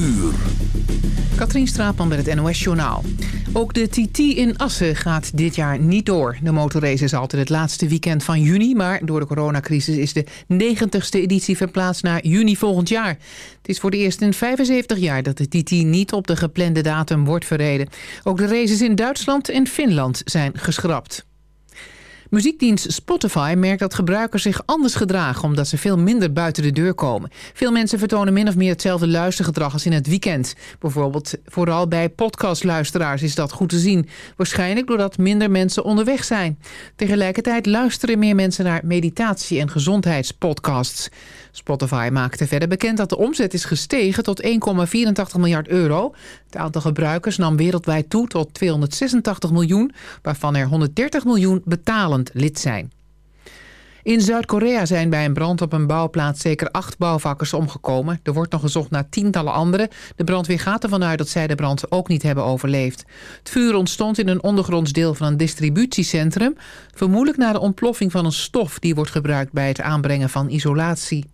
uur. Katrien Straatman met het NOS-journaal. Ook de TT in Assen gaat dit jaar niet door. De motorrace is altijd het laatste weekend van juni... maar door de coronacrisis is de 90ste editie verplaatst naar juni volgend jaar. Het is voor de eerst in 75 jaar dat de TT niet op de geplande datum wordt verreden. Ook de races in Duitsland en Finland zijn geschrapt. Muziekdienst Spotify merkt dat gebruikers zich anders gedragen... omdat ze veel minder buiten de deur komen. Veel mensen vertonen min of meer hetzelfde luistergedrag als in het weekend. Bijvoorbeeld vooral bij podcastluisteraars is dat goed te zien. Waarschijnlijk doordat minder mensen onderweg zijn. Tegelijkertijd luisteren meer mensen naar meditatie- en gezondheidspodcasts. Spotify maakte verder bekend dat de omzet is gestegen tot 1,84 miljard euro. Het aantal gebruikers nam wereldwijd toe tot 286 miljoen... waarvan er 130 miljoen betalend lid zijn. In Zuid-Korea zijn bij een brand op een bouwplaats zeker acht bouwvakkers omgekomen. Er wordt nog gezocht naar tientallen anderen. De brandweer gaat ervan uit dat zij de brand ook niet hebben overleefd. Het vuur ontstond in een ondergronds deel van een distributiecentrum. Vermoedelijk na de ontploffing van een stof die wordt gebruikt bij het aanbrengen van isolatie.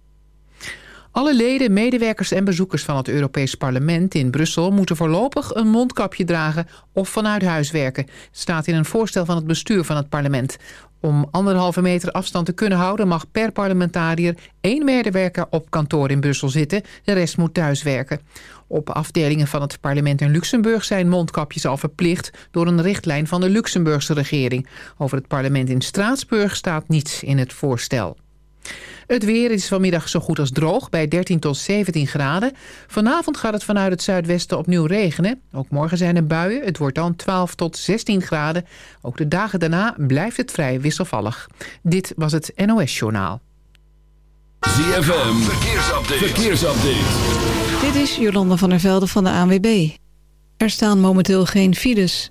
Alle leden, medewerkers en bezoekers van het Europees Parlement in Brussel... moeten voorlopig een mondkapje dragen of vanuit huis werken. Staat in een voorstel van het bestuur van het parlement. Om anderhalve meter afstand te kunnen houden... mag per parlementariër één medewerker op kantoor in Brussel zitten. De rest moet thuiswerken. Op afdelingen van het parlement in Luxemburg zijn mondkapjes al verplicht... door een richtlijn van de Luxemburgse regering. Over het parlement in Straatsburg staat niets in het voorstel. Het weer is vanmiddag zo goed als droog bij 13 tot 17 graden. Vanavond gaat het vanuit het zuidwesten opnieuw regenen. Ook morgen zijn er buien. Het wordt dan 12 tot 16 graden. Ook de dagen daarna blijft het vrij wisselvallig. Dit was het NOS Journaal. ZFM, verkeersupdate. verkeersupdate. Dit is Jolanda van der Velde van de ANWB. Er staan momenteel geen files.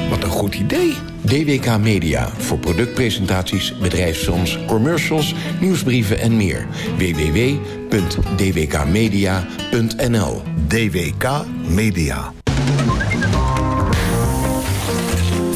Wat een goed idee. DWK Media voor productpresentaties, bedrijfsfilms, commercials, nieuwsbrieven en meer. www.dwkmedia.nl DWK Media.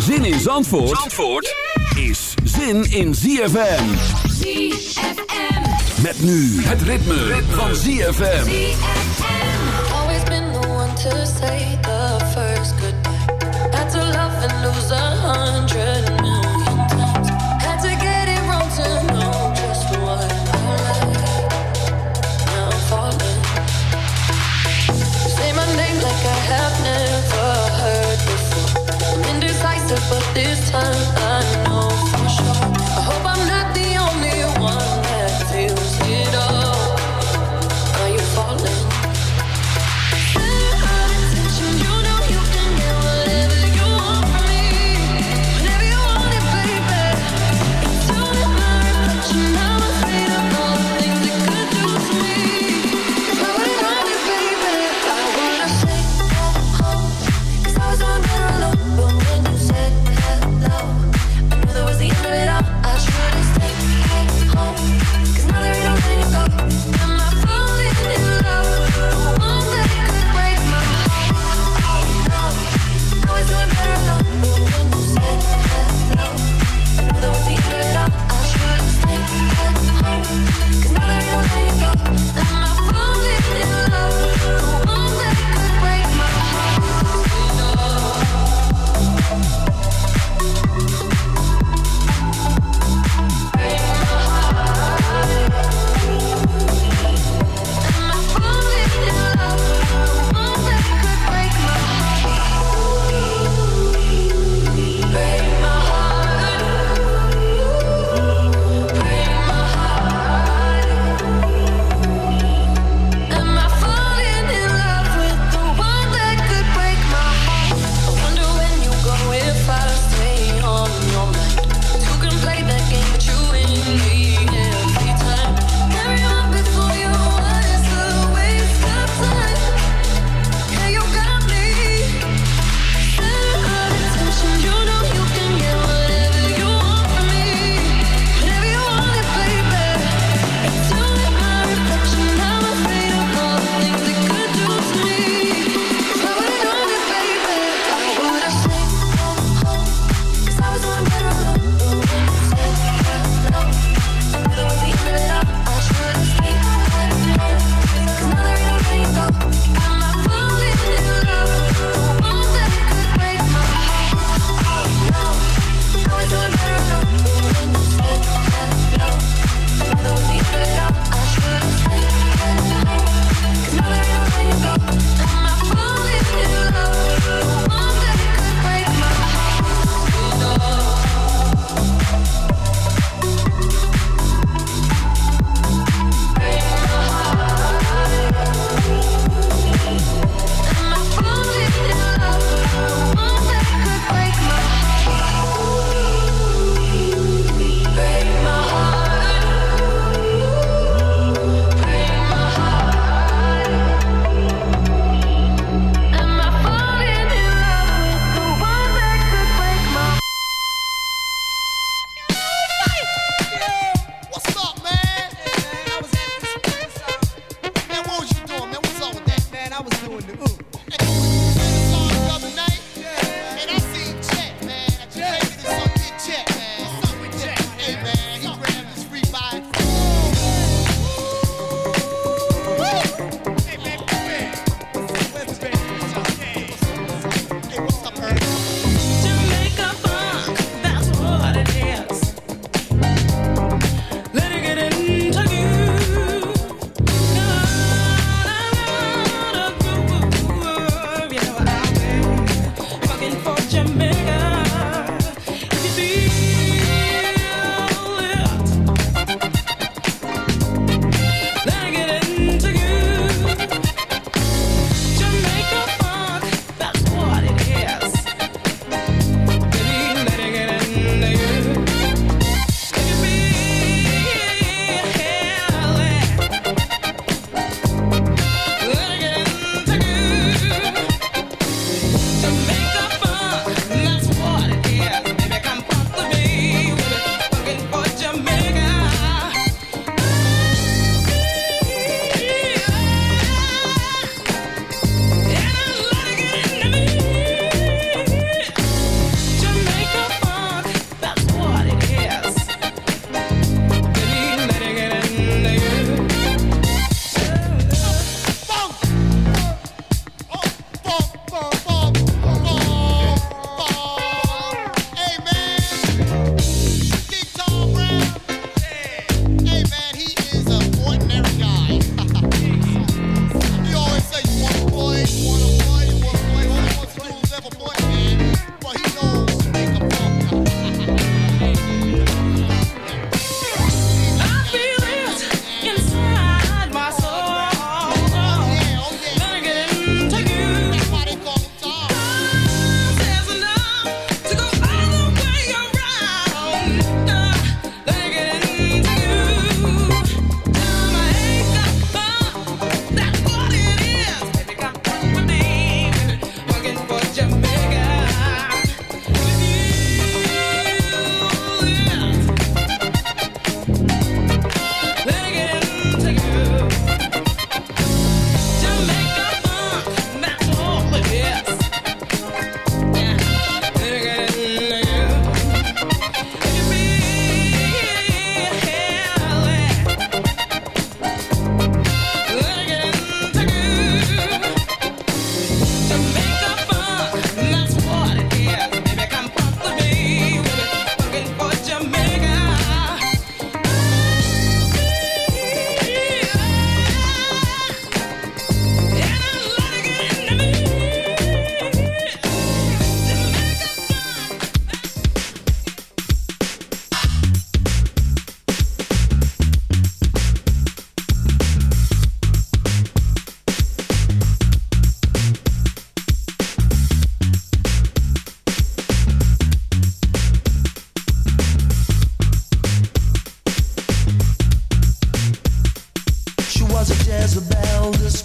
Zin in Zandvoort, Zandvoort is zin in ZFM. ZFM. Met nu het ritme, van ZFM. Always been the one to say the first goodbye. Had to love and lose a hundred but this time. I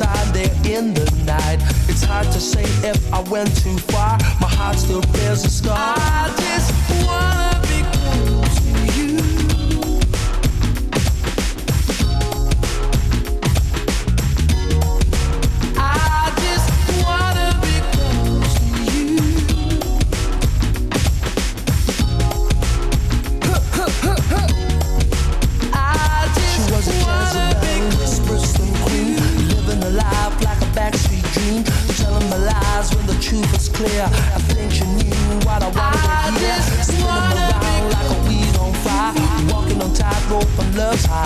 Neon there in the night. It's hard to say if I went too far. My heart still bears a scar. I just wanna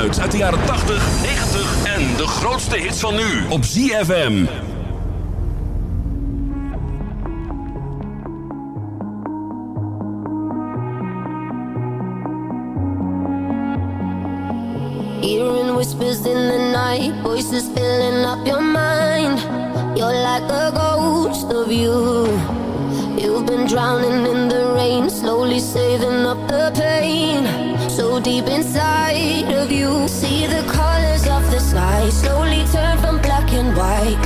geluid uit de jaren 80, 90 en de grootste hits van nu op ZFM. Hearing whispers in the night, voices filling up your mind. You're like a ghost of you. You've been drowning in the rain, slowly saving up deep inside of you. See the colors of the sky slowly turn from black and white.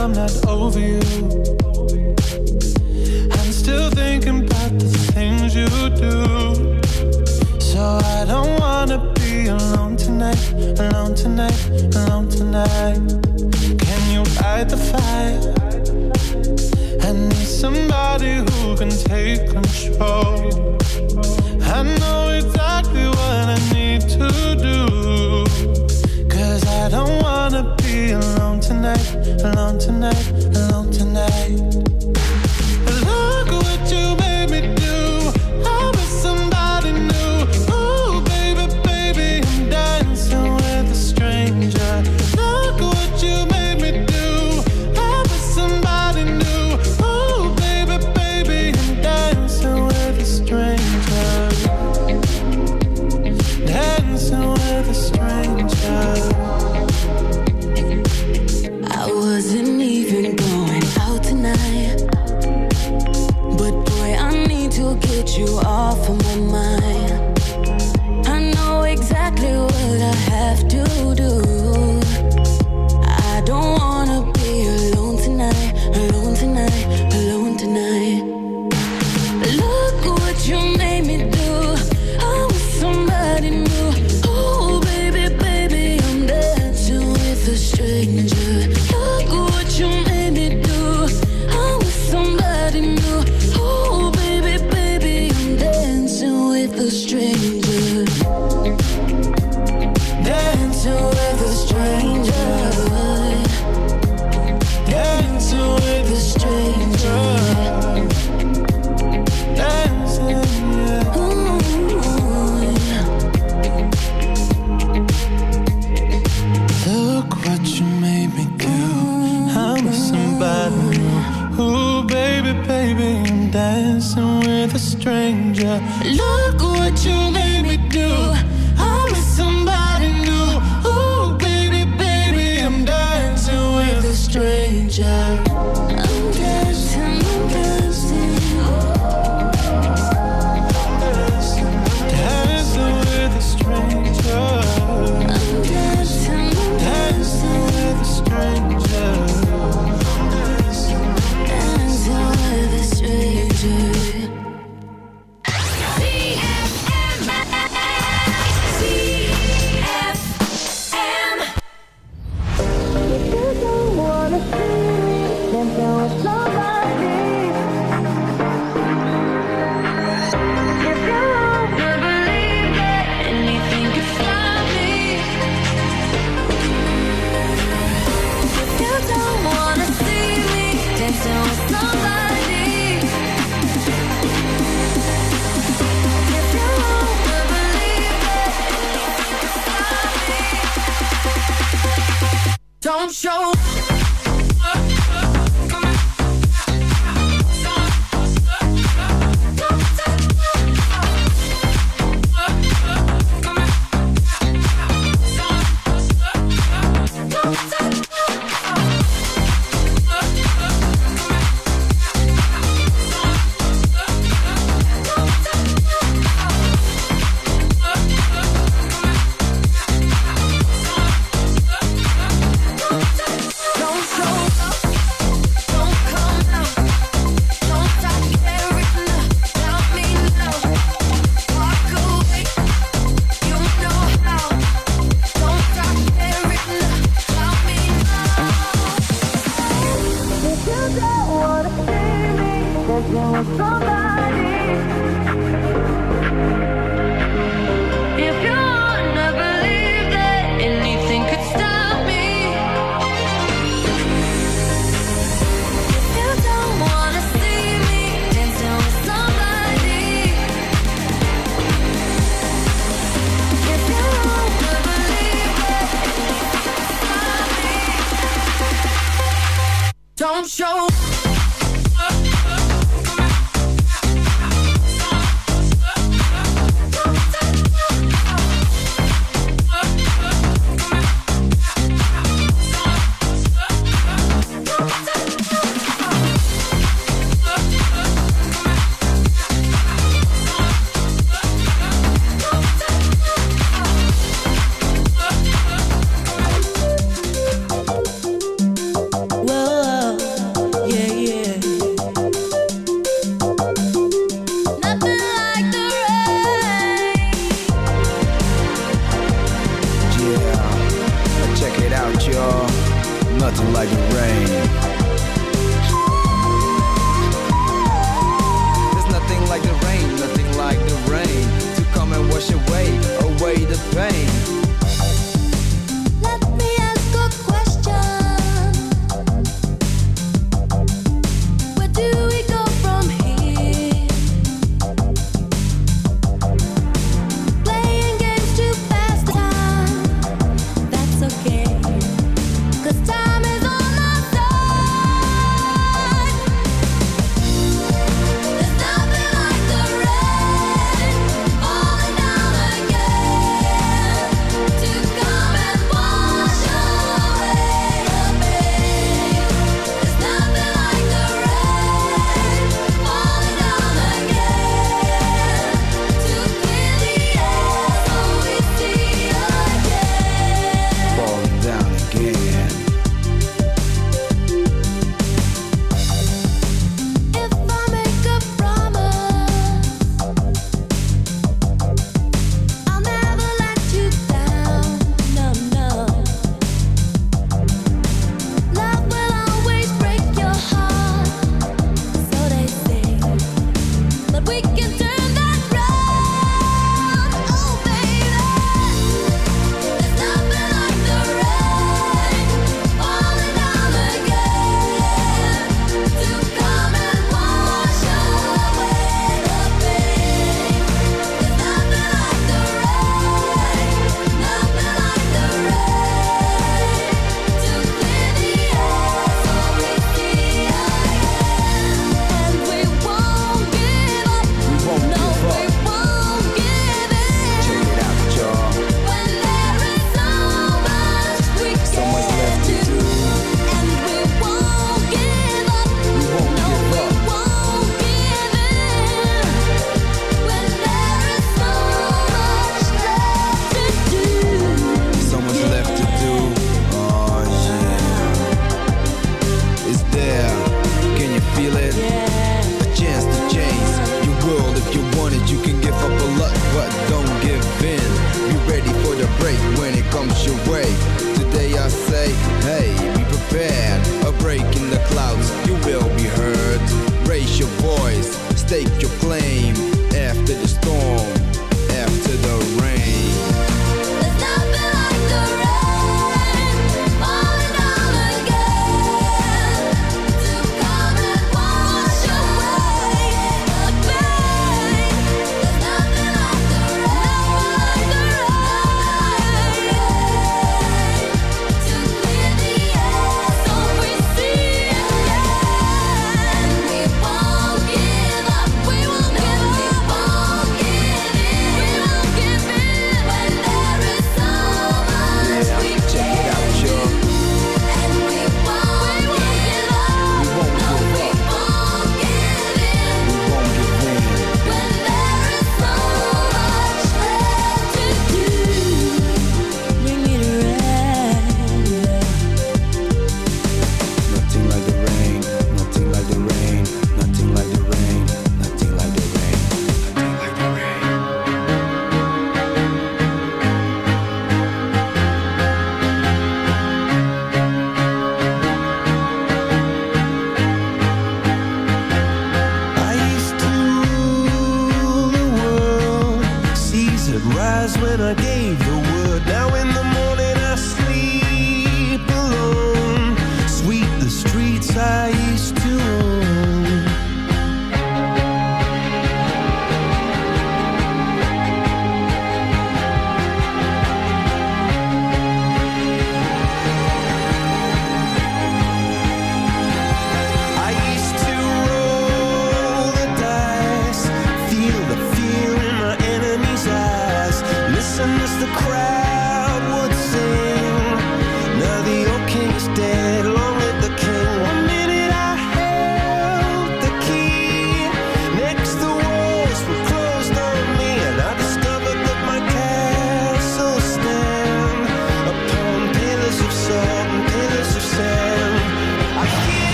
I'm not over you. I'm still thinking about the things you do. So I don't wanna be alone tonight, alone tonight, alone tonight. Can you fight the fire? I need somebody who can take control. I know tonight, alone tonight.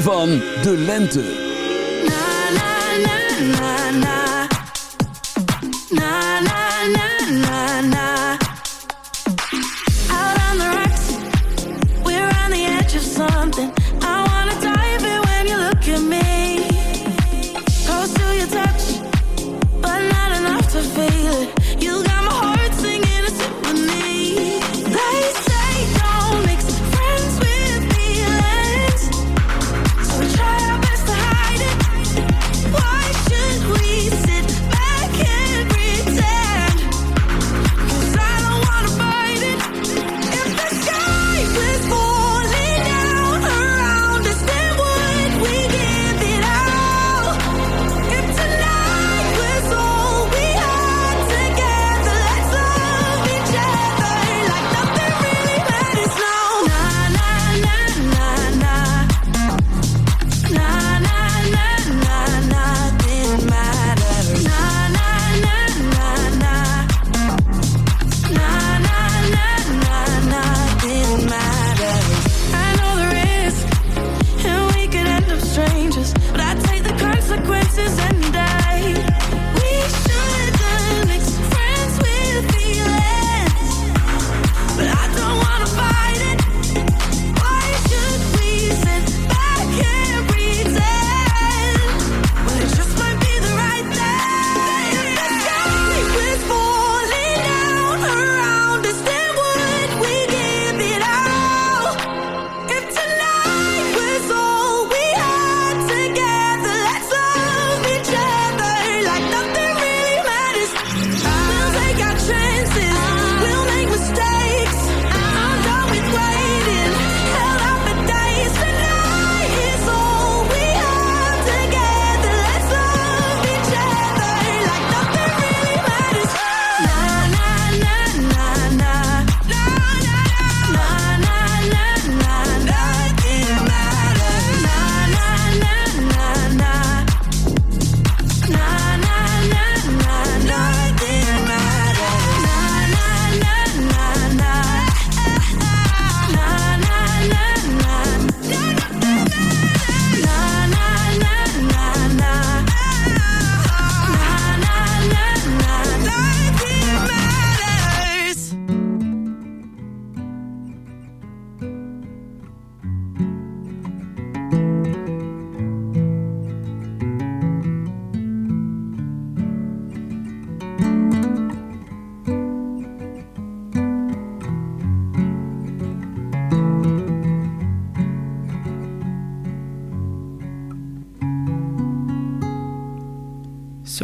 Van de lente.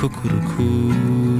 Softly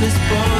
With the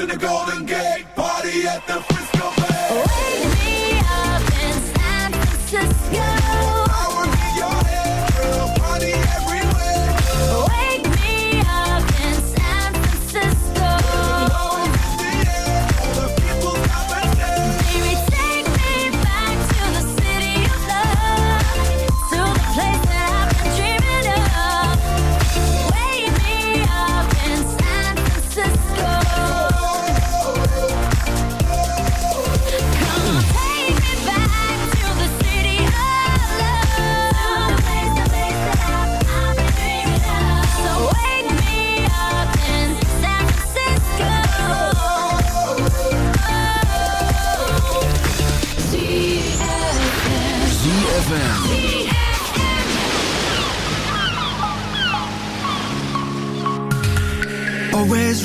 in the Golden Gate, party at the Frisco Bay. Wake me up in San Francisco.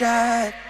shot.